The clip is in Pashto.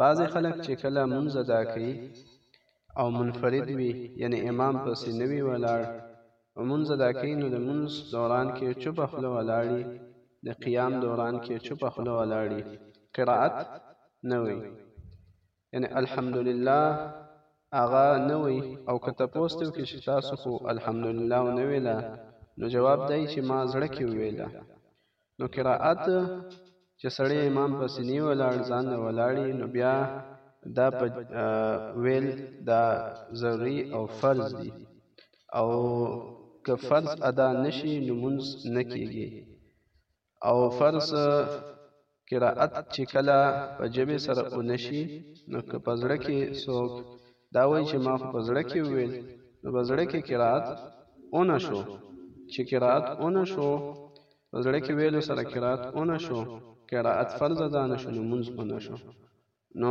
بعضې خلک چې کله مونځ ادا کوي او منفرد وي یعنی امام پسې نه وي ولاړ او مونځ ادا کوي نو د مونځ دوران کې چوپه خوله ولاړي د قیام دوران کې چوپه خوله ولاړي قرائت نه وي یعنی الحمدلله هغه نه وي او که تپوس ته وکړي چې تاسو خو الحمدلله ونه ویله نو جواب دی چې ما زړه کې ویله نو قرائت چې سړی امام پسې نه ولاړ ځان له ولاړی نو بیا دا په ویل دا ضروری او فرض دی او که فرض ادا نشي نو مونږ نه کیږي او فرض قرائت چې کله په جبه سره ونشي نو که په زړه کې څوک دا وایي چې ما په زړه کې ویل نو په زړه کې قرائت اونه شو چې قرائت اونه شو په زړه کې ویلو سره قرات اونه شو قراءت فرض ادا نشو نو مونځ اونه شو نو